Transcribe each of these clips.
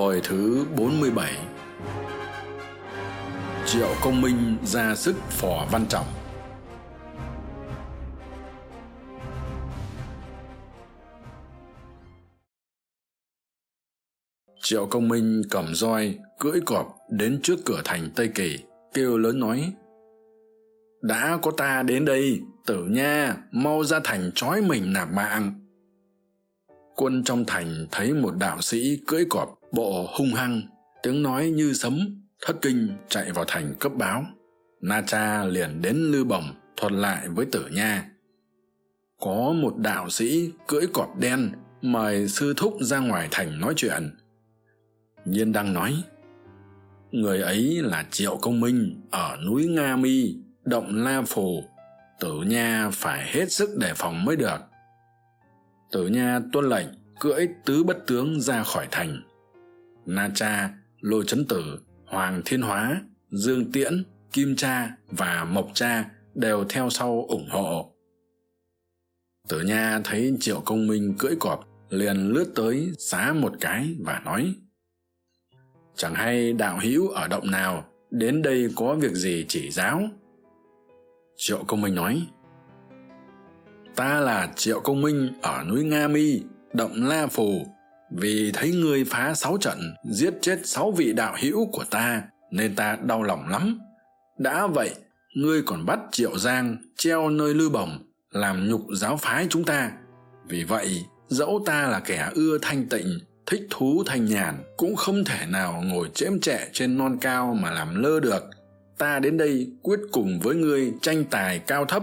Hồi thứ 47 Triệu Công Minh ra sức phò văn trọng Triệu Công Minh cầm roi, cưỡi cọp đến trước cửa thành Tây Kỳ, kêu lớn nói Đã có ta đến đây, tử nha, mau ra thành trói mình nạp mạng. Quân trong thành thấy một đạo sĩ cưỡi cọp bộ hung hăng, tiếng nói như sấm, thất kinh chạy vào thành cấp báo. Na cha liền đến lư bồng thuật lại với tử nha. Có một đạo sĩ cưỡi cọp đen mời sư thúc ra ngoài thành nói chuyện. Nhiên đăng nói, người ấy là triệu công minh ở núi nga mi, động la phù. Tử nha phải hết sức đề phòng mới được. Tử nha tuân lệnh cưỡi tứ bất tướng ra khỏi thành na cha lôi Trấn tử, hoàng thiên hóa, dương tiễn, kim cha và mộc cha đều theo sau ủng hộ. Tử nha thấy triệu công minh cưỡi cọp, liền lướt tới xá một cái và nói, chẳng hay đạo hữu ở động nào, đến đây có việc gì chỉ giáo? Triệu công minh nói, ta là triệu công minh ở núi nga mi, động la phù vì thấy ngươi phá sáu trận, giết chết sáu vị đạo hữu của ta, nên ta đau lòng lắm. Đã vậy, ngươi còn bắt triệu giang treo nơi lư bồng, làm nhục giáo phái chúng ta. Vì vậy, dẫu ta là kẻ ưa thanh tịnh, thích thú thanh nhàn, cũng không thể nào ngồi chễm trệ trên non cao mà làm lơ được. Ta đến đây quyết cùng với ngươi tranh tài cao thấp.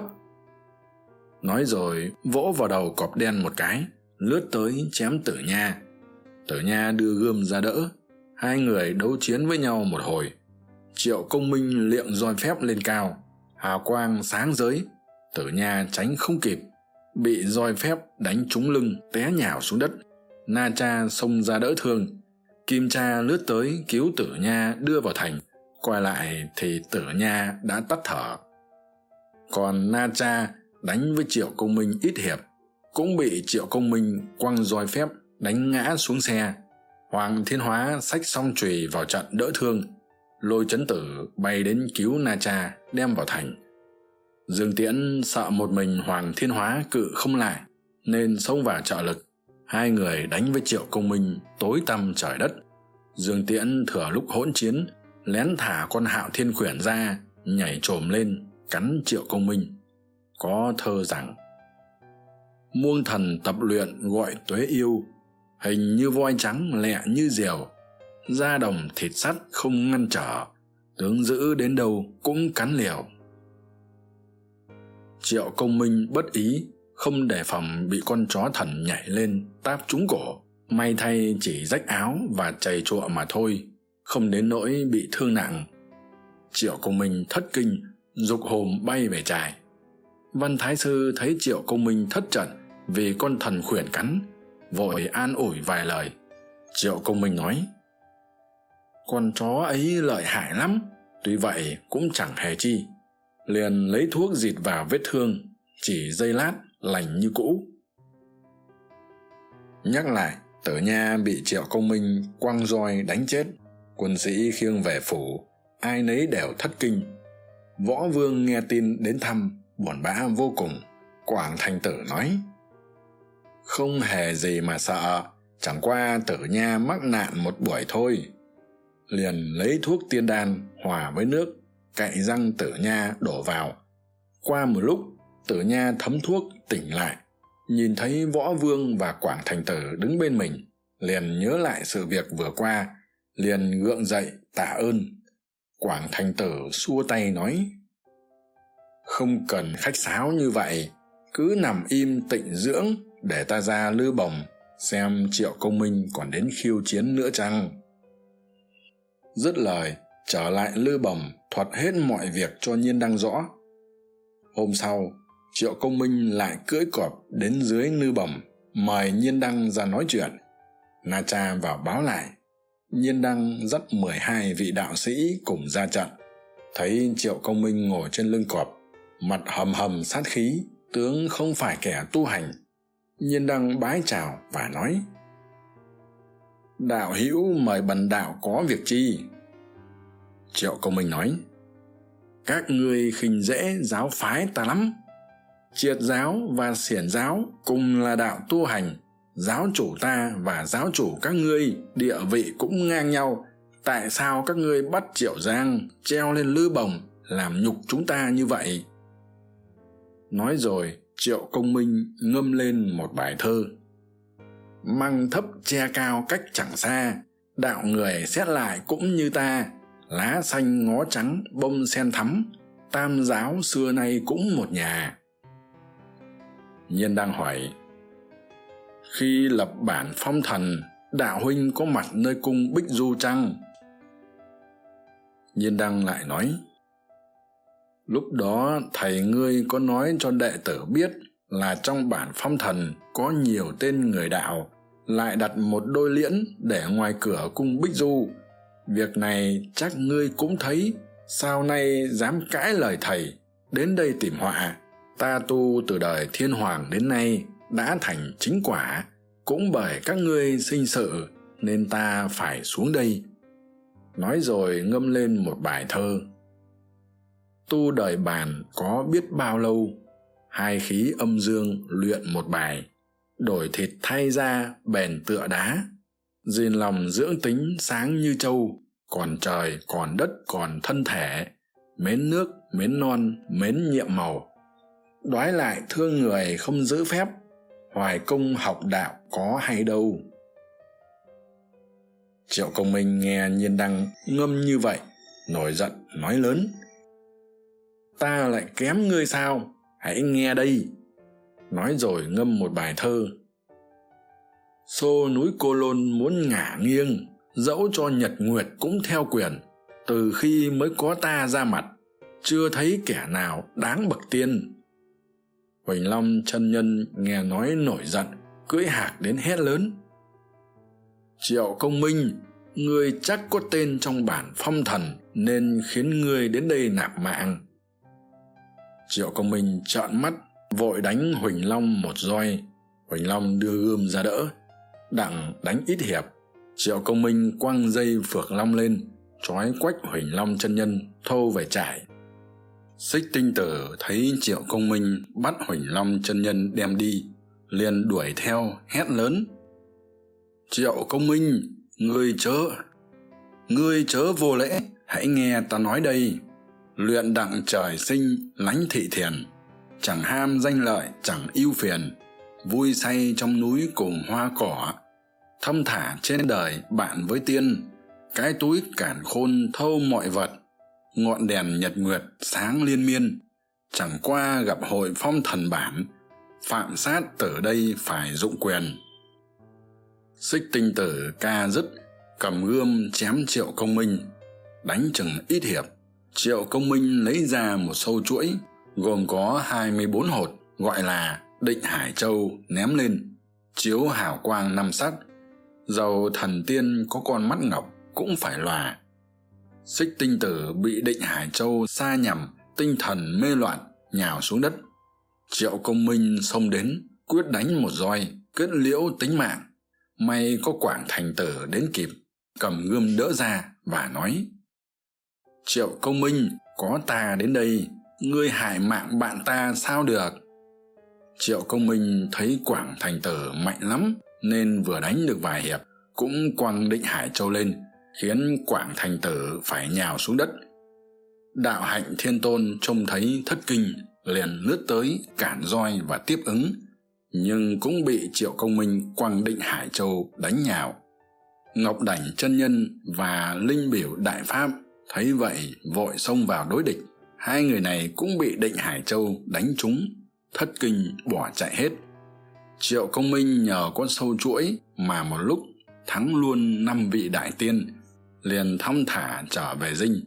Nói rồi, vỗ vào đầu cọp đen một cái, lướt tới chém tử nha tử nha đưa gươm ra đỡ. Hai người đấu chiến với nhau một hồi. Triệu công minh liệng roi phép lên cao. Hào quang sáng giới. Tử nha tránh không kịp. Bị roi phép đánh trúng lưng, té nhào xuống đất. Na cha xông ra đỡ thương. Kim cha lướt tới cứu tử nha đưa vào thành. Quay lại thì tử nha đã tắt thở. Còn na cha đánh với triệu công minh ít hiệp. Cũng bị triệu công minh quăng roi phép đánh ngã xuống xe. Hoàng thiên hóa xách xong chùy vào trận đỡ thương. Lôi chấn tử bay đến cứu na cha, đem vào thành. Dương tiễn sợ một mình hoàng thiên hóa cự không lại, nên xông vào trợ lực. Hai người đánh với triệu công minh tối tăm trời đất. Dương tiễn thừa lúc hỗn chiến, lén thả con hạo thiên quyển ra, nhảy t lên, cắn triệu công minh. Có thơ rằng, muông thần tập luyện gọi tuế yêu hình như voi trắng, lẹ như diều. Da đồng thịt sắt không ngăn trở. Tướng giữ đến đâu cũng cắn liều. Triệu công minh bất ý, không đề phòng bị con chó thần nhảy lên táp trúng cổ. May thay chỉ rách áo và chầy trụa mà thôi, không đến nỗi bị thương nặng. Triệu công minh thất kinh, dục hồn bay về trại. Văn thái sư thấy triệu công minh thất trận vì con thần khuyển cắn vội an ủi vài lời. Triệu công minh nói, con chó ấy lợi hại lắm, tuy vậy cũng chẳng hề chi. Liền lấy thuốc dịt vào vết thương, chỉ giây lát lành như cũ. Nhắc lại, tử nha bị triệu công minh quăng roi đánh chết. Quân sĩ khiêng về phủ, ai nấy đều thất kinh. Võ vương nghe tin đến thăm, buồn bã vô cùng. Quảng thành tử nói không hề gì mà sợ. Chẳng qua tử nha mắc nạn một buổi thôi. Liền lấy thuốc tiên đan, hòa với nước cạy răng tử nha đổ vào. Qua một lúc, tử nha thấm thuốc, tỉnh lại. Nhìn thấy võ vương và quảng thành tử đứng bên mình, liền nhớ lại sự việc vừa qua, liền gượng dậy tạ ơn. Quảng thành tử xua tay nói, không cần khách sáo như vậy, cứ nằm im tịnh dưỡng để ta ra lư bồng xem triệu công minh còn đến khiêu chiến nữa chăng? Dứt lời, trở lại lư bồng thuật hết mọi việc cho nhiên đăng rõ. Hôm sau, triệu công minh lại cưỡi cọp đến dưới lư bồng mời nhiên đăng ra nói chuyện. Na cha vào báo lại. Nhiên đăng dắt mười hai vị đạo sĩ cùng ra trận. Thấy triệu công minh ngồi trên lưng cọp, mặt hầm hầm sát khí, tướng không phải kẻ tu hành nhiên đăng bái chào và nói, đạo hữu mời bần đạo có việc chi? Triệu công minh nói, các ngươi khinh dễ giáo phái ta lắm. Triệt giáo và xiển giáo cùng là đạo tu hành, giáo chủ ta và giáo chủ các ngươi địa vị cũng ngang nhau. Tại sao các ngươi bắt triệu giang treo lên lư bồng làm nhục chúng ta như vậy? Nói rồi triệu công minh ngâm lên một bài thơ. Măng thấp che cao cách chẳng xa, đạo người xét lại cũng như ta. Lá xanh ngó trắng, bông sen thắm, tam giáo xưa nay cũng một nhà. Nhiên đang hỏi, khi lập bản phong thần, đạo huynh có mặt nơi cung bích du trăng? Nhiên đăng lại nói lúc đó, thầy ngươi có nói cho đệ tử biết là trong bản phong thần có nhiều tên người đạo, lại đặt một đôi liễn để ngoài cửa cung bích du. Việc này chắc ngươi cũng thấy, sao nay dám cãi lời thầy, đến đây tìm họa. Ta tu từ đời thiên hoàng đến nay đã thành chính quả, cũng bởi các ngươi sinh sự nên ta phải xuống đây. Nói rồi ngâm lên một bài thơ tu đời bàn có biết bao lâu? Hai khí âm dương luyện một bài, đổi thịt thay ra bền tựa đá. Diền lòng dưỡng tính sáng như trâu còn trời, còn đất, còn thân thể. Mến nước, mến non, mến nhiệm màu. Đoái lại thương người không giữ phép, hoài công học đạo có hay đâu? Triệu công minh nghe nhiên đăng ngâm như vậy, nổi giận, nói lớn ta lại kém ngươi sao? Hãy nghe đây. Nói rồi ngâm một bài thơ. Xô núi cô lôn muốn ngả nghiêng, dẫu cho nhật nguyệt cũng theo quyền, từ khi mới có ta ra mặt, chưa thấy kẻ nào đáng bậc tiên. Huỳnh long chân nhân nghe nói nổi giận, cưỡi hạc đến hét lớn. Triệu công minh, ngươi chắc có tên trong bản phong thần nên khiến ngươi đến đây nạp mạng triệu công minh trợn mắt, vội đánh huỳnh long một roi. Huỳnh long đưa gươm ra đỡ, đặng đánh ít hiệp. Triệu công minh quăng dây phược long lên, trói quách huỳnh long chân nhân thâu về trại. Xích tinh tử thấy triệu công minh bắt huỳnh long chân nhân đem đi, liền đuổi theo, hét lớn. Triệu công minh, ngươi chớ ngươi chớ vô lễ, hãy nghe ta nói đây luyện đặng trời sinh, lánh thị thiền. Chẳng ham danh lợi, chẳng ưu phiền. Vui say trong núi cùng hoa cỏ. Thâm thả trên đời bạn với tiên. Cái túi cản khôn thâu mọi vật. Ngọn đèn nhật nguyệt sáng liên miên. Chẳng qua gặp hội phong thần bản. Phạm sát từ đây phải dụng quyền. Xích tinh tử ca dứt, cầm gươm chém triệu công minh. Đánh chừng ít hiệp triệu công minh lấy ra một sâu chuỗi, gồm có hai mươi bốn hột, gọi là định hải châu, ném lên. Chiếu hào quang năm sắc dầu thần tiên có con mắt ngọc cũng phải lòa. Xích tinh tử bị định hải châu xa nhằm, tinh thần mê loạn, nhào xuống đất. Triệu công minh xông đến, quyết đánh một roi, kết liễu tính mạng. May có quảng thành tử đến kịp, cầm gươm đỡ ra và nói triệu công minh, có ta đến đây, ngươi hại mạng bạn ta sao được? Triệu công minh thấy quảng thành tử mạnh lắm, nên vừa đánh được vài hiệp, cũng quăng định hải châu lên, khiến quảng thành tử phải nhào xuống đất. Đạo hạnh thiên tôn trông thấy thất kinh, liền lướt tới cản roi và tiếp ứng, nhưng cũng bị triệu công minh quăng định hải châu đánh nhào. Ngọc đảnh chân nhân và linh biểu đại pháp thấy vậy, vội xông vào đối địch. Hai người này cũng bị định hải châu đánh trúng. Thất kinh, bỏ chạy hết. Triệu công minh nhờ con sâu chuỗi mà một lúc thắng luôn năm vị đại tiên, liền thong thả trở về dinh.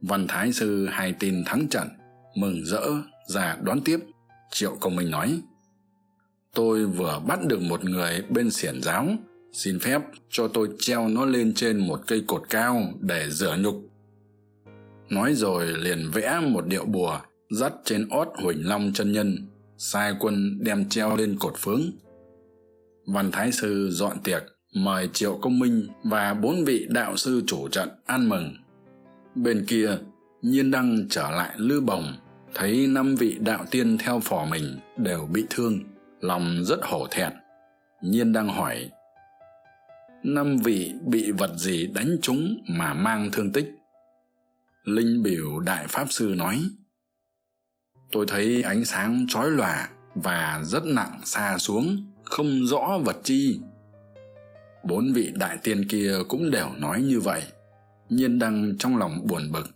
Văn thái sư hay tin thắng trận, mừng rỡ ra đón tiếp. Triệu công minh nói, tôi vừa bắt được một người bên xiển giáo xin phép cho tôi treo nó lên trên một cây cột cao để rửa nhục. Nói rồi liền vẽ một điệu bùa dắt trên ót huỳnh long chân nhân, sai quân đem treo lên cột phướng. Văn thái sư dọn tiệc, mời triệu công minh và bốn vị đạo sư chủ trận ăn mừng. Bên kia, nhiên đăng trở lại lư bồng, thấy năm vị đạo tiên theo phò mình đều bị thương, lòng rất hổ thẹn. Nhiên đăng hỏi năm vị bị vật gì đánh chúng mà mang thương tích? Linh biểu đại pháp sư nói, tôi thấy ánh sáng chói lòa và rất nặng xa xuống, không rõ vật chi. Bốn vị đại tiên kia cũng đều nói như vậy, nhiên đăng trong lòng buồn bực,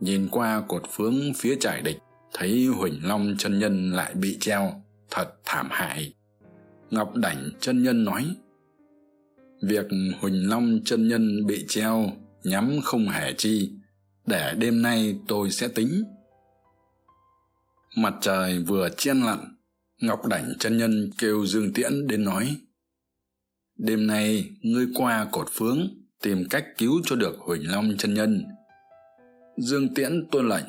nhìn qua cột phướng phía trải địch, thấy huỳnh long chân nhân lại bị treo, thật thảm hại. Ngọc đảnh chân nhân nói việc huỳnh long chân nhân bị treo nhắm không hề chi. Để đêm nay tôi sẽ tính. Mặt trời vừa chen lặn, ngọc đảnh chân nhân kêu dương tiễn đến nói, đêm nay ngươi qua cột phướng tìm cách cứu cho được huỳnh long chân nhân. Dương tiễn tuân lệnh,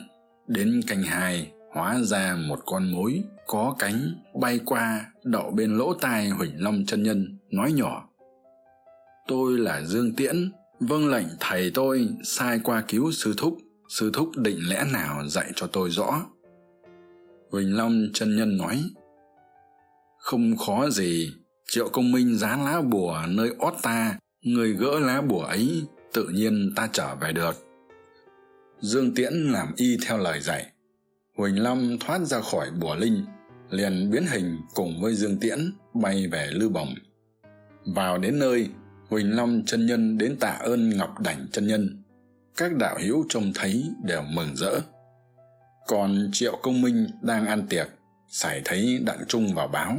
đến canh hai hóa ra một con mối có cánh bay qua đậu bên lỗ tai huỳnh long chân nhân, nói nhỏ tôi là dương tiễn. Vâng lệnh, thầy tôi sai qua cứu sư thúc. Sư thúc định lẽ nào dạy cho tôi rõ? Huỳnh long chân nhân nói, không khó gì. Triệu công minh dán lá bùa nơi ót ta. Người gỡ lá bùa ấy, tự nhiên ta trở về được. Dương tiễn làm y theo lời dạy. Huỳnh long thoát ra khỏi bùa linh, liền biến hình cùng với dương tiễn bay về lư bồng vào đến nơi huỳnh long chân nhân đến tạ ơn ngọc đảnh chân nhân. Các đạo hữu trông thấy đều mừng rỡ. Còn triệu công minh đang ăn tiệc, sải thấy đặng trung vào báo.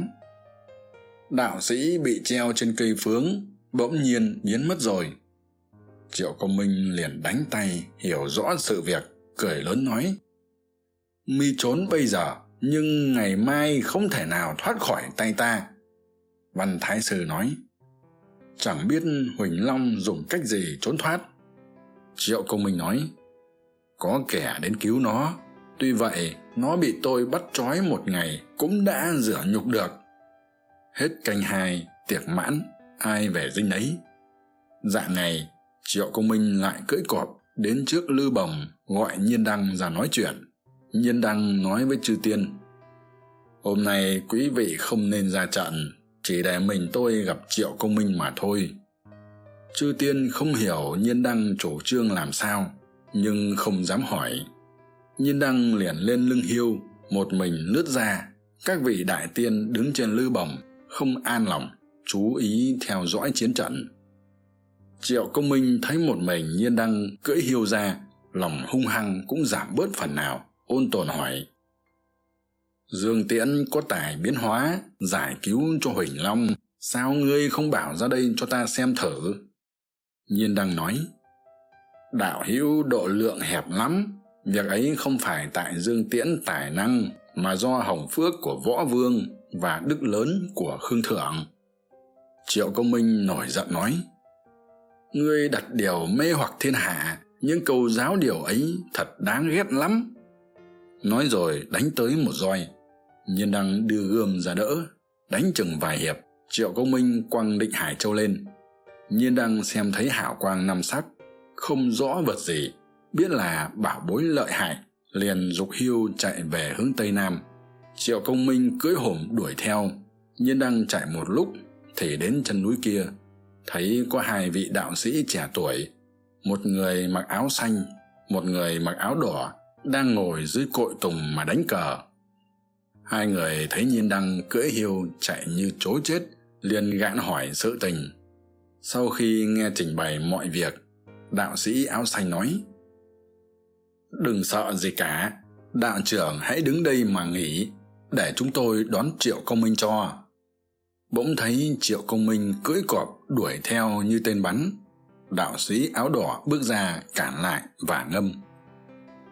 Đạo sĩ bị treo trên cây phướng, bỗng nhiên biến mất rồi. Triệu công minh liền đánh tay, hiểu rõ sự việc, cười lớn nói. Mi trốn bây giờ, nhưng ngày mai không thể nào thoát khỏi tay ta. Văn thái sư nói chẳng biết huỳnh long dùng cách gì trốn thoát. Triệu công minh nói, có kẻ đến cứu nó, tuy vậy nó bị tôi bắt trói một ngày cũng đã rửa nhục được. Hết canh hai, tiệc mãn, ai về dinh ấy? Dạng ngày triệu công minh lại cưỡi cọp đến trước lư bồng, gọi nhiên đăng ra nói chuyện. Nhiên đăng nói với chư tiên, hôm nay quý vị không nên ra trận chỉ để mình tôi gặp triệu công minh mà thôi. Chư tiên không hiểu nhiên đăng chủ trương làm sao, nhưng không dám hỏi. Nhiên đăng liền lên lưng hiêu một mình lướt ra. Các vị đại tiên đứng trên lư bồng, không an lòng, chú ý theo dõi chiến trận. Triệu công minh thấy một mình nhiên đăng cưỡi hiêu ra, lòng hung hăng cũng giảm bớt phần nào, ôn tồn hỏi dương tiễn có tài biến hóa, giải cứu cho huỳnh long. Sao ngươi không bảo ra đây cho ta xem thử? Nhiên đăng nói, đạo hữu độ lượng hẹp lắm. Việc ấy không phải tại dương tiễn tài năng, mà do hồng phước của võ vương và đức lớn của khương thượng. Triệu công minh nổi giận nói, ngươi đặt điều mê hoặc thiên hạ những câu giáo điều ấy thật đáng ghét lắm. Nói rồi đánh tới một roi nhiên đăng đưa gươm ra đỡ, đánh chừng vài hiệp, triệu công minh quăng định hải châu lên. Nhiên đăng xem thấy hảo quang năm sắc, không rõ vật gì, biết là bảo bối lợi hại, liền g ụ c hiu chạy về hướng tây nam. Triệu công minh cưỡi hổm đuổi theo, nhiên đăng chạy một lúc thì đến chân núi kia, thấy có hai vị đạo sĩ trẻ tuổi, một người mặc áo xanh, một người mặc áo đỏ, đang ngồi dưới cội tùng mà đánh cờ hai người thấy nhiên đăng cưỡi hiêu chạy như chối chết, liền gạn hỏi sự tình. Sau khi nghe trình bày mọi việc, đạo sĩ áo xanh nói, đừng sợ gì cả, đạo trưởng hãy đứng đây mà nghỉ, để chúng tôi đón triệu công minh cho. Bỗng thấy triệu công minh cưỡi cọp đuổi theo như tên bắn, đạo sĩ áo đỏ bước ra cản lại và ngâm.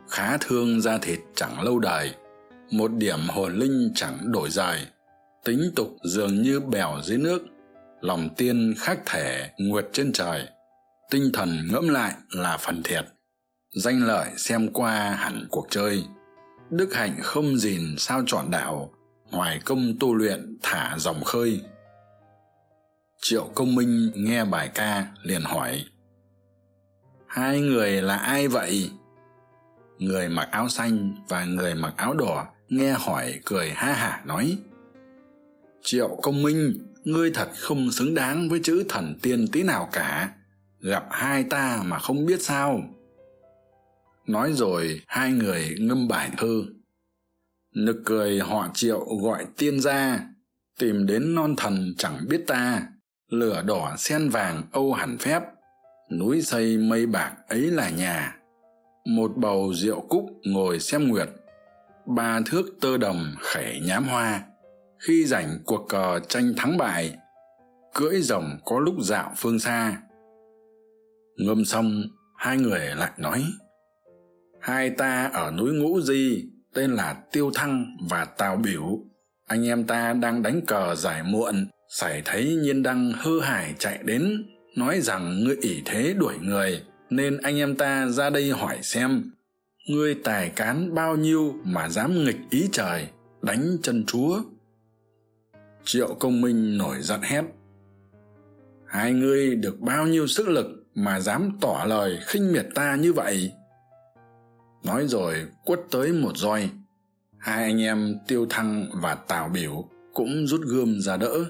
Khá thương da thịt chẳng lâu đời một điểm hồn linh chẳng đổi dài, tính tục dường như bèo dưới nước, lòng tiên khác thể nguyệt trên trời, tinh thần ngẫm lại là phần thiệt, danh lợi xem qua hẳn cuộc chơi. Đức hạnh không dìn sao chọn đạo hoài công tu luyện thả dòng khơi. Triệu công minh nghe bài ca liền hỏi, hai người là ai vậy? Người mặc áo xanh và người mặc áo đỏ nghe hỏi cười ha hả, nói, triệu công minh, ngươi thật không xứng đáng với chữ thần tiên tí nào cả. Gặp hai ta mà không biết sao. Nói rồi, hai người ngâm bài thơ. Nực cười họ triệu gọi tiên ra tìm đến non thần chẳng biết ta. Lửa đỏ sen vàng âu hẳn phép, núi xây mây bạc ấy là nhà. Một bầu rượu cúc ngồi xem nguyệt ba thước tơ đồng khẻ nhám hoa. Khi rảnh cuộc cờ tranh thắng bại, cưỡi rồng có lúc dạo phương xa. Ngâm xong, hai người lại nói, hai ta ở núi ngũ di, tên là tiêu thăng và tào biểu. Anh em ta đang đánh cờ giải muộn xảy thấy nhiên đăng hư hải chạy đến, nói rằng ngươi ỷ thế đuổi người, nên anh em ta ra đây hỏi xem ngươi tài cán bao nhiêu mà dám nghịch ý trời, đánh chân chúa? Triệu công minh nổi giận hét. Hai ngươi được bao nhiêu sức lực mà dám tỏ lời khinh miệt ta như vậy? Nói rồi quất tới một roi. Hai anh em tiêu thăng và tào biểu cũng rút gươm ra đỡ.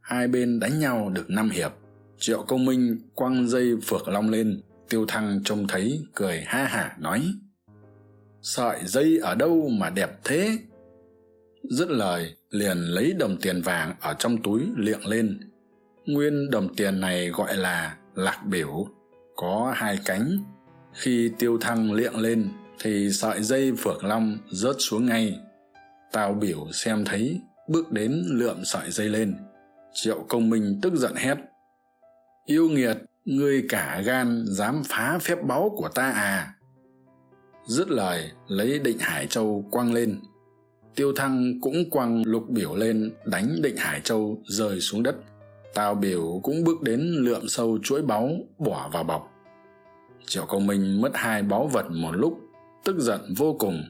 Hai bên đánh nhau được năm hiệp. Triệu công minh quăng dây phược long lên, tiêu thăng trông thấy, cười ha hả nói sợi dây ở đâu mà đẹp thế? Dứt lời, liền lấy đồng tiền vàng ở trong túi liệng lên. Nguyên đồng tiền này gọi là lạc biểu. Có hai cánh. Khi tiêu thăng liệng lên, thì sợi dây phượng long rớt xuống ngay. Tào biểu xem thấy, bước đến lượm sợi dây lên. Triệu công minh tức giận hét. Yêu nghiệt, ngươi cả gan dám phá phép báu của ta à? Dứt lời lấy định hải châu quăng lên. Tiêu thăng cũng quăng lục biểu lên, đánh định hải châu rơi xuống đất. Tào biểu cũng bước đến lượm sâu chuỗi báu, bỏ vào bọc. Triệu công minh mất hai báu vật một lúc, tức giận vô cùng,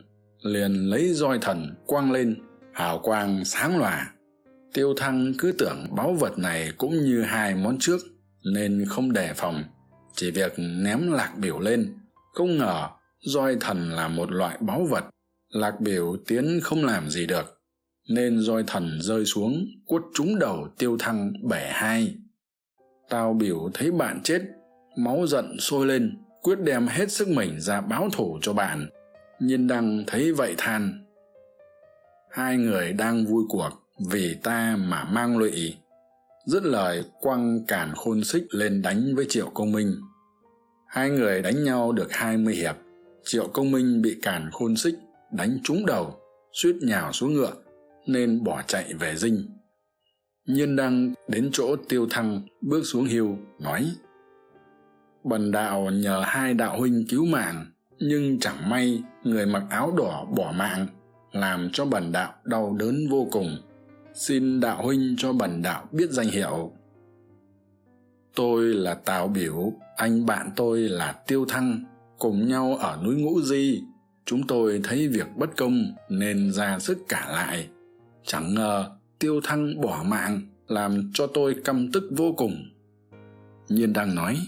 liền lấy roi thần quăng lên, hào quang sáng lòa. Tiêu thăng cứ tưởng báu vật này cũng như hai món trước, nên không đề phòng, chỉ việc ném lạc biểu lên. Không ngờ roi thần là một loại báu vật, lạc biểu tiến không làm gì được, nên roi thần rơi xuống quất trúng đầu tiêu thăng bẻ hai. Tao biểu thấy bạn chết, máu giận sôi lên, quyết đem hết sức mình ra báo thù cho bạn. Nhiên đăng thấy vậy than, hai người đang vui cuộc vì ta mà mang lụy. Dứt lời, quăng càn khôn xích lên đánh với triệu công minh. Hai người đánh nhau được hai mươi hiệp triệu công minh bị càn khôn xích, đánh trúng đầu, suýt nhào xuống ngựa, nên bỏ chạy về dinh. Nhiên đăng đến chỗ tiêu thăng bước xuống hiu nói, bần đạo nhờ hai đạo huynh cứu mạng, nhưng chẳng may người mặc áo đỏ bỏ mạng, làm cho bần đạo đau đớn vô cùng. Xin đạo huynh cho bần đạo biết danh hiệu. Tôi là tào biểu, anh bạn tôi là tiêu thăng cùng nhau ở núi ngũ di. Chúng tôi thấy việc bất công nên ra sức cả lại. Chẳng ngờ tiêu thăng bỏ mạng, làm cho tôi căm tức vô cùng. Nhiên đang nói,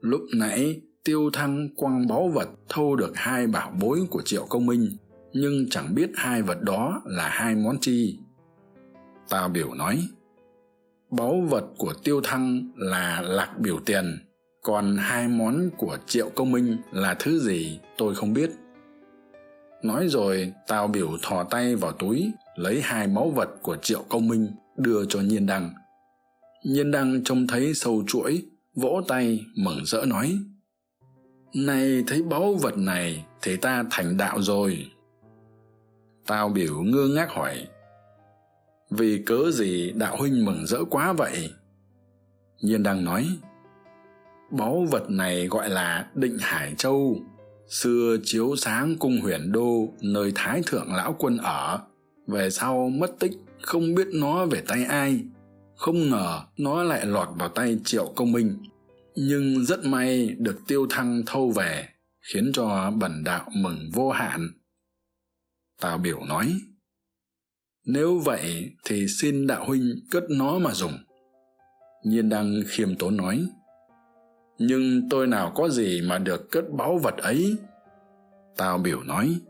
lúc nãy tiêu thăng quăng báu vật thâu được hai bảo bối của triệu công minh, nhưng chẳng biết hai vật đó là hai món chi. Tào biểu nói, báu vật của tiêu thăng là lạc biểu tiền còn hai món của triệu công minh là thứ gì tôi không biết. Nói rồi, tào biểu thò tay vào túi, lấy hai báu vật của triệu công minh, đưa cho nhiên đăng. Nhiên đăng trông thấy sâu chuỗi, vỗ tay, mừng rỡ nói nay thấy báu vật này, thì ta thành đạo rồi. Tào biểu ngơ ngác hỏi, vì cớ gì đạo huynh mừng rỡ quá vậy? Nhiên đăng nói báu vật này gọi là định hải châu, xưa chiếu sáng cung huyền đô nơi thái thượng lão quân ở. Về sau mất tích, không biết nó về tay ai. Không ngờ nó lại lọt vào tay triệu công minh. Nhưng rất may được tiêu thăng thâu về, khiến cho bần đạo mừng vô hạn. Tào biểu nói, nếu vậy thì xin đạo huynh cất nó mà dùng. Nhiên đăng khiêm tốn nói nhưng tôi nào có gì mà được cất báu vật ấy? Tào biểu nói,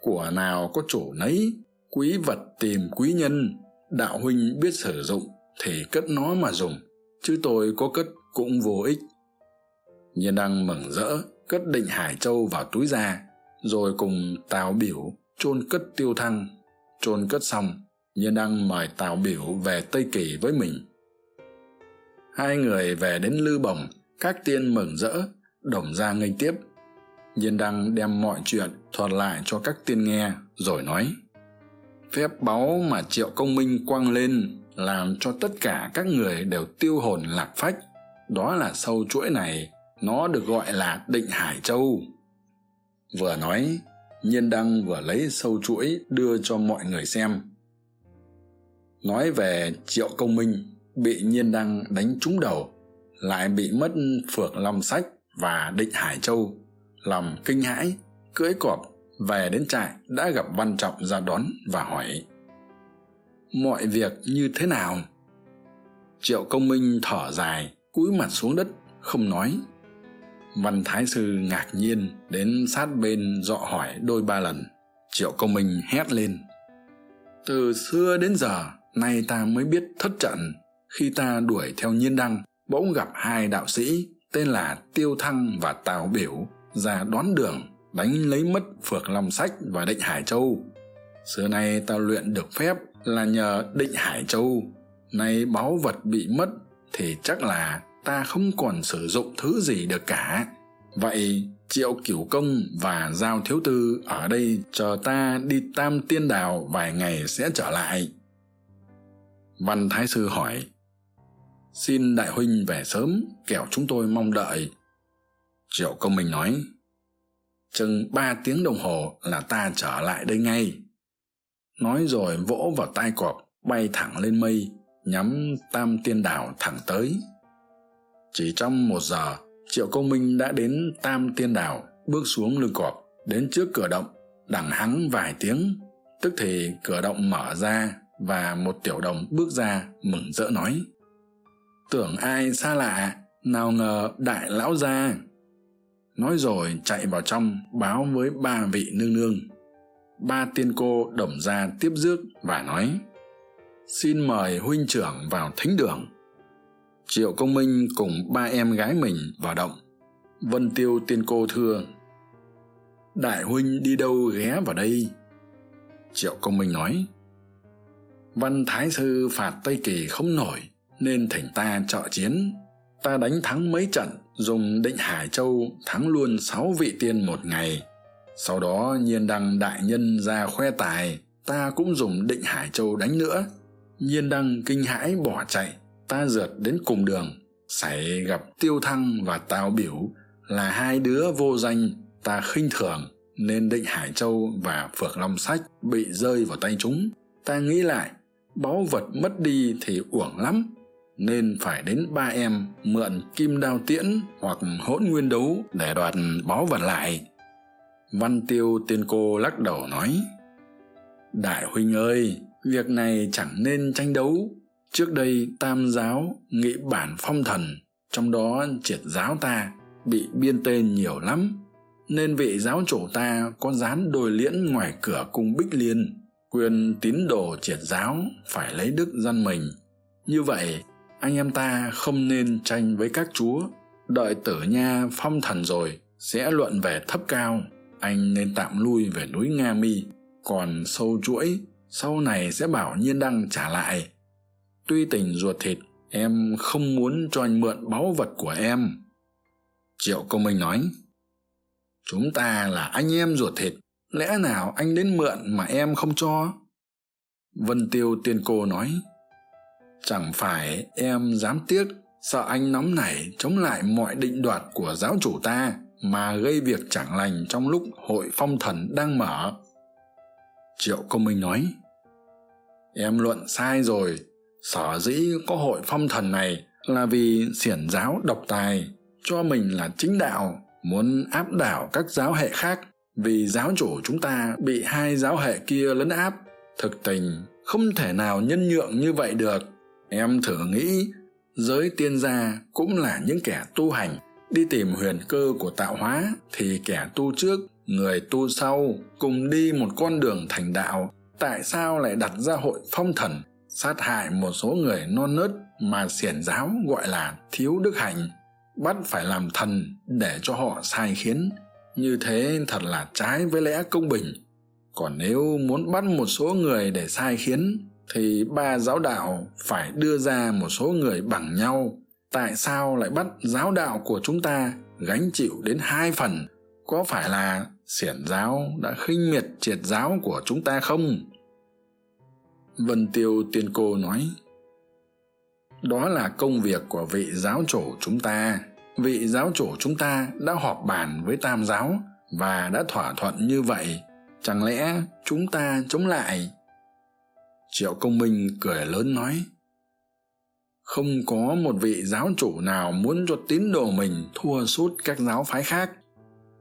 của nào có chủ nấy, quý vật tìm quý nhân, đạo huynh biết sử dụng thì cất nó mà dùng, chứ tôi có cất cũng vô ích. Nhiên đăng mừng rỡ, cất định hải châu vào túi ra, rồi cùng tào biểu chôn cất tiêu thăng. Chôn cất xong, nhiên đăng mời tào biểu về tây kỳ với mình. Hai người về đến lư bồng các tiên mừng rỡ, đồng ra nghênh tiếp. Nhiên đăng đem mọi chuyện thuật lại cho các tiên nghe, rồi nói, phép báu mà triệu công minh quăng lên làm cho tất cả các người đều tiêu hồn lạc phách, đó là sâu chuỗi này, nó được gọi là định hải châu. Vừa nói, nhiên đăng vừa lấy sâu chuỗi đưa cho mọi người xem. Nói về triệu công minh, bị nhiên đăng đánh trúng đầu lại bị mất phượng long sách và định hải châu. Lòng kinh hãi, cưỡi cọp, về đến trại đã gặp văn trọng ra đón và hỏi, mọi việc như thế nào? Triệu công minh thở dài, cúi mặt xuống đất, không nói. Văn thái sư ngạc nhiên đến sát bên dọ hỏi đôi ba lần. Triệu công minh hét lên, từ xưa đến giờ, nay ta mới biết thất trận khi ta đuổi theo nhiên đăng bỗng gặp hai đạo sĩ tên là tiêu thăng và tào biểu ra đón đường, đánh lấy mất phược long sách và định hải châu. Xưa nay ta luyện được phép là nhờ định hải châu. Nay báu vật bị mất thì chắc là ta không còn sử dụng thứ gì được cả. Vậy triệu cửu công và giao thiếu tư ở đây chờ ta đi tam tiên đào vài ngày sẽ trở lại. Văn thái sư hỏi xin đại huynh về sớm, kẻo chúng tôi mong đợi. Triệu công minh nói, chừng ba tiếng đồng hồ là ta trở lại đây ngay. Nói rồi vỗ vào tai cọp, bay thẳng lên mây, nhắm tam tiên đảo thẳng tới. Chỉ trong một giờ, triệu công minh đã đến tam tiên đảo, bước xuống lưng cọp, đến trước cửa động, đằng hắng vài tiếng. Tức thì cửa động mở ra và một tiểu đồng bước ra, mừng rỡ nói tưởng ai xa lạ, nào ngờ đại lão gia nói rồi chạy vào trong báo với ba vị nương nương. Ba tiên cô đồng ra tiếp rước và nói, xin mời huynh trưởng vào thính đường. Triệu công minh cùng ba em gái mình vào động. Vân tiêu tiên cô thưa, đại huynh đi đâu ghé vào đây? Triệu công minh nói, văn thái sư phạt tây kỳ không nổi nên thỉnh ta trợ chiến. Ta đánh thắng mấy trận, dùng định hải châu thắng luôn sáu vị tiên một ngày. Sau đó nhiên đăng đại nhân ra khoe tài, ta cũng dùng định hải châu đánh nữa. Nhiên đăng kinh hãi bỏ chạy, ta rượt đến cùng đường. Xảy gặp tiêu thăng và tào biểu là hai đứa vô danh, ta khinh thường, nên định hải châu và phượng long sách bị rơi vào tay chúng. Ta nghĩ lại, báu vật mất đi thì uổng lắm nên phải đến ba em mượn kim đao tiễn hoặc hỗn nguyên đấu để đoạt báu vật lại. Văn tiêu tiên cô lắc đầu nói, đại huynh ơi, việc này chẳng nên tranh đấu. Trước đây tam giáo, nghị bản phong thần, trong đó triệt giáo ta bị biên tên nhiều lắm, nên vị giáo chủ ta có dán đồi liễn ngoài cửa cung bích liên, quyền tín đồ triệt giáo phải lấy đức dân mình. Như vậy anh em ta không nên tranh với các chúa. Đợi tử nha phong thần rồi, sẽ luận về thấp cao. Anh nên tạm lui về núi nga mi, còn sâu chuỗi, sau này sẽ bảo nhiên đăng trả lại. Tuy tình ruột thịt, em không muốn cho anh mượn báu vật của em. Triệu công minh nói, chúng ta là anh em ruột thịt, lẽ nào anh đến mượn mà em không cho? Vân tiêu tiên cô nói chẳng phải em dám tiếc sợ anh nóng nảy chống lại mọi định đoạt của giáo chủ ta mà gây việc chẳng lành trong lúc hội phong thần đang mở. Triệu công minh nói, em luận sai rồi. Sở dĩ có hội phong thần này là vì xiển giáo độc tài, cho mình là chính đạo, muốn áp đảo các giáo hệ khác. Vì giáo chủ chúng ta bị hai giáo hệ kia lấn áp, thực tình không thể nào nhân nhượng như vậy được em thử nghĩ, giới tiên gia cũng là những kẻ tu hành, đi tìm huyền cơ của tạo hóa thì kẻ tu trước, người tu sau cùng đi một con đường thành đạo. Tại sao lại đặt ra hội phong thần, sát hại một số người non nớt mà xiển giáo gọi là thiếu đức hạnh? Bắt phải làm thần để cho họ sai khiến. Như thế thật là trái với lẽ công bình. Còn nếu muốn bắt một số người để sai khiến thì ba giáo đạo phải đưa ra một số người bằng nhau. Tại sao lại bắt giáo đạo của chúng ta gánh chịu đến hai phần? Có phải là xiển giáo đã khinh miệt triệt giáo của chúng ta không? Vân tiêu tiên cô nói, đó là công việc của vị giáo chủ chúng ta. Vị giáo chủ chúng ta đã họp bàn với tam giáo và đã thỏa thuận như vậy. Chẳng lẽ chúng ta chống lại triệu công minh cười lớn nói, không có một vị giáo chủ nào muốn cho tín đồ mình thua sút các giáo phái khác.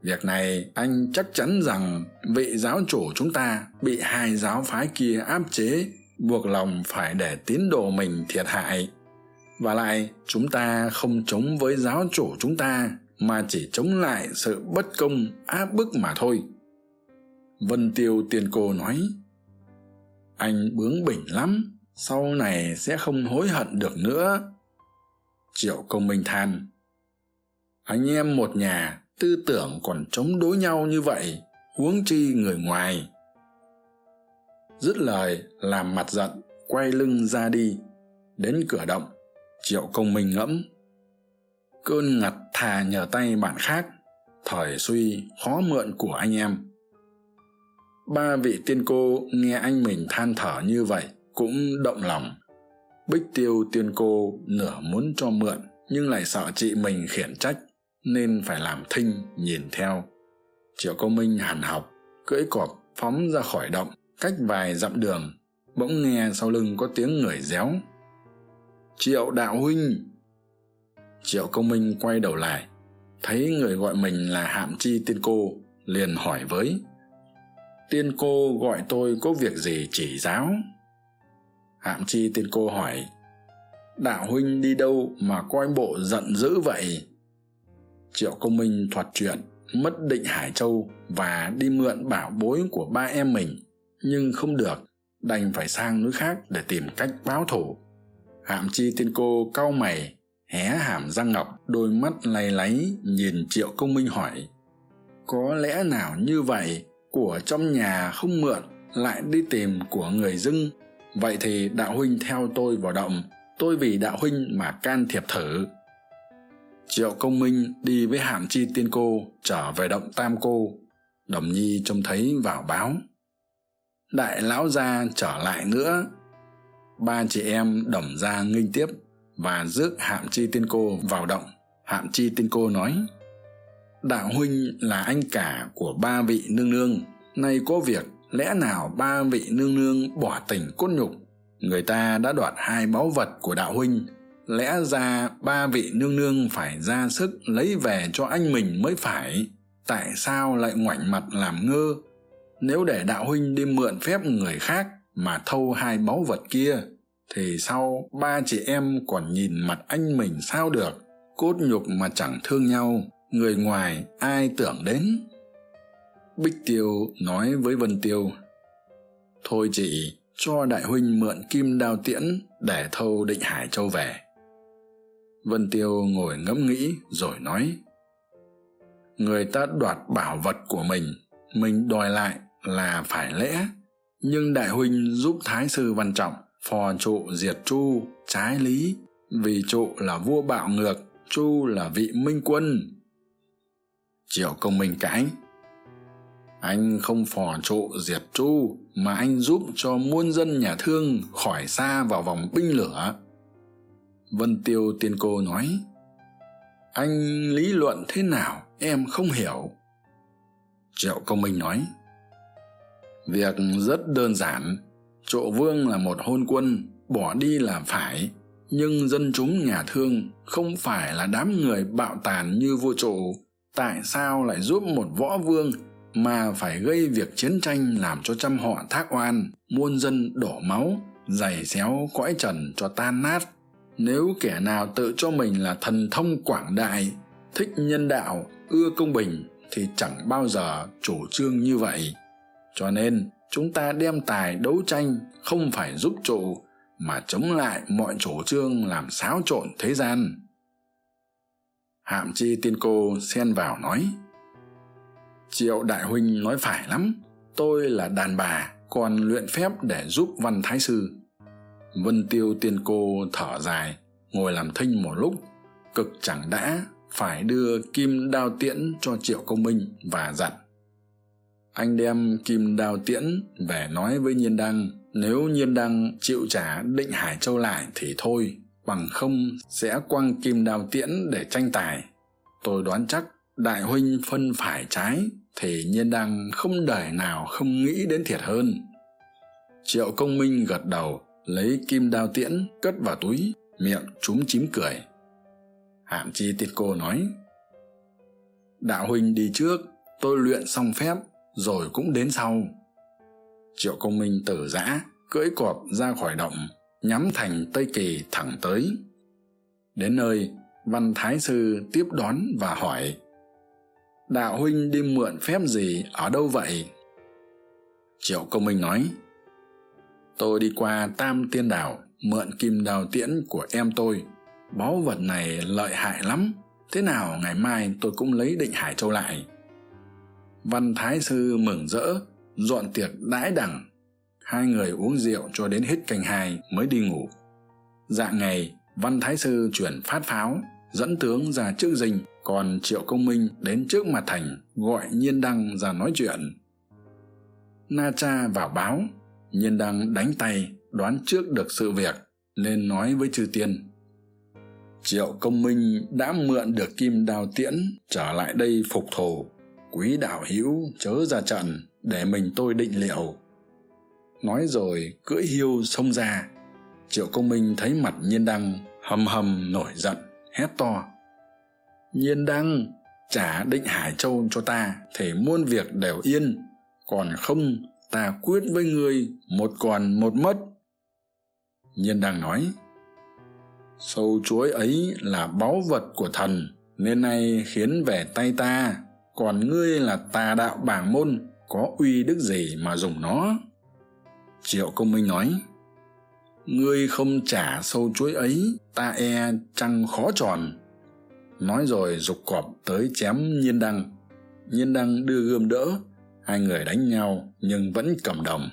Việc này anh chắc chắn rằng vị giáo chủ chúng ta bị hai giáo phái kia áp chế, buộc lòng phải để tín đồ mình thiệt hại. Và lại, chúng ta không chống với giáo chủ chúng ta, mà chỉ chống lại sự bất công áp bức mà thôi. Vân tiêu tiên cô nói anh bướng bỉnh lắm, sau này sẽ không hối hận được nữa. Triệu công minh than. Anh em một nhà, tư tưởng còn chống đối nhau như vậy, huống chi người ngoài. Dứt lời, làm mặt giận, quay lưng ra đi. Đến cửa động, triệu công minh ngẫm. Cơn ngặt thà nhờ tay bạn khác, thời suy khó mượn của anh em ba vị tiên cô nghe anh mình than thở như vậy cũng động lòng. Bích tiêu tiên cô nửa muốn cho mượn, nhưng lại sợ chị mình khiển trách, nên phải làm thinh, nhìn theo. Triệu công minh hàn học, cưỡi cọp phóng ra khỏi động, cách vài dặm đường, bỗng nghe sau lưng có tiếng người réo. Triệu đạo huynh! Triệu công minh quay đầu lại, thấy người gọi mình là hạm chi tiên cô, liền hỏi với tiên cô gọi tôi có việc gì chỉ giáo? Hạm chi tiên cô hỏi, đạo huynh đi đâu mà coi bộ giận dữ vậy? Triệu công minh thuật chuyện, mất định hải châu và đi mượn bảo bối của ba em mình, nhưng không được, đành phải sang núi khác để tìm cách báo thù. Hạm chi tiên cô cau mày, hé hàm răng ngọc, đôi mắt lay láy nhìn triệu công minh hỏi, có lẽ nào như vậy của trong nhà không mượn lại đi tìm của người dưng. Vậy thì đạo huynh theo tôi vào động, tôi vì đạo huynh mà can thiệp thử. Triệu công minh đi với hạm chi tiên cô trở về động tam cô. Đồng nhi trông thấy vào báo. Đại lão gia trở lại nữa ba chị em đồng ra nghinh tiếp và rước hạm chi tiên cô vào động. Hạm chi tiên cô nói đạo huynh là anh cả của ba vị nương nương. Nay có việc, lẽ nào ba vị nương nương bỏ tình cốt nhục? Người ta đã đoạt hai báu vật của đạo huynh. Lẽ ra ba vị nương nương phải ra sức lấy về cho anh mình mới phải. Tại sao lại ngoảnh mặt làm ngơ? Nếu để đạo huynh đi mượn phép người khác mà thâu hai báu vật kia, thì sau ba chị em còn nhìn mặt anh mình sao được? Cốt nhục mà chẳng thương nhau người ngoài ai tưởng đến? Bích tiêu nói với vân tiêu, thôi chị, cho đại huynh mượn kim đao tiễn để thâu định hải châu về. Vân tiêu ngồi ngẫm nghĩ rồi nói, người ta đoạt bảo vật của mình mình đòi lại là phải lẽ nhưng đại huynh giúp thái sư văn trọng phò trụ diệt chu, trái lý. Vì trụ là vua bạo ngược, chu là vị minh quân triệu công minh cãi anh. Không phò trụ diệt chu mà anh giúp cho muôn dân nhà thương khỏi xa vào vòng binh lửa. Vân tiêu tiên cô nói, anh lý luận thế nào em không hiểu. Triệu công minh nói, việc rất đơn giản, trộ vương là một hôn quân, bỏ đi là phải, nhưng dân chúng nhà thương không phải là đám người bạo tàn như vua trụ tại sao lại giúp một võ vương mà phải gây việc chiến tranh làm cho trăm họ thác oan, muôn dân đổ máu, giày xéo cõi trần cho tan nát? Nếu kẻ nào tự cho mình là thần thông quảng đại, thích nhân đạo, ưa công bình, thì chẳng bao giờ chủ trương như vậy. Cho nên, chúng ta đem tài đấu tranh không phải giúp trụ, mà chống lại mọi chủ trương làm xáo trộn thế gian hạm chi tiên cô xen vào nói, triệu đại huynh nói phải lắm, tôi là đàn bà, còn luyện phép để giúp văn thái sư. Vân tiêu tiên cô thở dài, ngồi làm thinh một lúc, cực chẳng đã, phải đưa kim đao tiễn cho triệu công minh và dặn, anh đem kim đao tiễn về nói với nhiên đăng, nếu nhiên đăng chịu trả định hải châu lại thì thôi bằng không sẽ quăng kim đao tiễn để tranh tài. Tôi đoán chắc đại huynh phân phải trái thì nhiên đăng không đời nào không nghĩ đến thiệt hơn. Triệu công minh gật đầu, lấy kim đao tiễn cất vào túi, miệng chúm chím cười. Hạm chi tiết cô nói, đạo huynh đi trước, tôi luyện xong phép, rồi cũng đến sau. Triệu công minh tử giã, cưỡi cọp ra khỏi động nhắm thành tây kỳ thẳng tới. Đến nơi, văn thái sư tiếp đón và hỏi, đạo huynh đi mượn phép gì ở đâu vậy? Triệu công minh nói, tôi đi qua tam tiên đảo mượn kim đào tiễn của em tôi. Báu vật này lợi hại lắm. Thế nào ngày mai tôi cũng lấy định hải châu lại. Văn thái sư mừng rỡ, dọn tiệc đãi đẳng hai người uống rượu cho đến hết canh hai mới đi ngủ. Dạng ngày, văn thái sư chuyển phát pháo, dẫn tướng ra trước dinh, còn triệu công minh đến trước mặt thành, gọi nhiên đăng ra nói chuyện. Na cha vào báo, nhiên đăng đánh tay, đoán trước được sự việc, nên nói với chư tiên. Triệu công minh đã mượn được kim đào tiễn, trở lại đây phục thù. Quý đạo hữu chớ ra trận, để mình tôi định liệu nói rồi cưỡi hiêu xông ra. Triệu công minh thấy mặt nhiên đăng hầm hầm nổi giận, hét to. Nhiên đăng, trả định hải châu cho ta, thể muôn việc đều yên. Còn không, ta quyết với ngươi một còn một mất. Nhiên đăng nói, sâu chuối ấy là báu vật của thần, nên nay khiến về tay ta. Còn ngươi là tà đạo bảng môn, có uy đức gì mà dùng nó? Triệu công minh nói, ngươi không trả sâu chuối ấy, ta e trăng khó tròn. Nói rồi g ụ c cọp tới chém nhiên đăng. Nhiên đăng đưa gươm đỡ, hai người đánh nhau nhưng vẫn cầm đồng.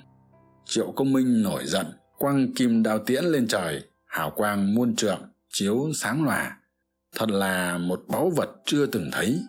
Triệu công minh nổi giận, quăng kim đao tiễn lên trời, hào quang muôn trượng, chiếu sáng lòa. Thật là một báu vật chưa từng thấy.